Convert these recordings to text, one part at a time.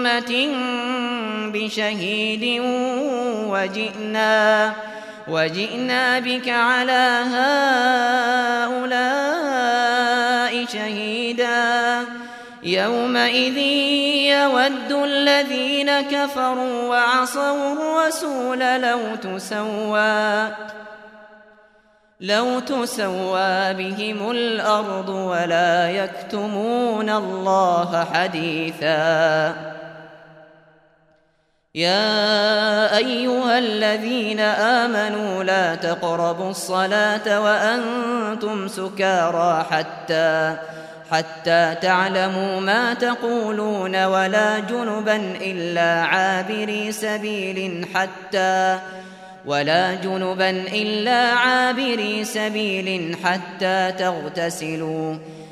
أمة بشهيد وجئنا وجئنا بك على هؤلاء شهيدا. يومئذ يود الذين كفروا وعصوا الرسول لو تسوى لو تسوى بهم الأرض ولا يكتمون الله حديثاً. يا أيها الذين آمنوا لا تقربوا الصلاة وأنتم سكارى حتى حتى تعلموا ما تقولون ولا جنبا إلا عابري سبيل حتى ولا جنبا إلا عابري سبيل حتى تغتسلوا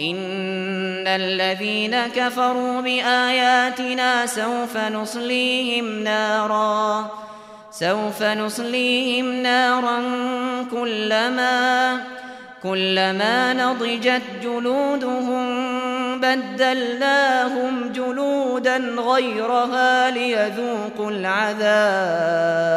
ان الذين كفروا باياتنا سوف نصليهم نارا سوف نصليهم نارا كلما كلما نضجت جلودهم بدلناهم جلودا غيرها ليذوقوا العذاب